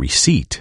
receipt.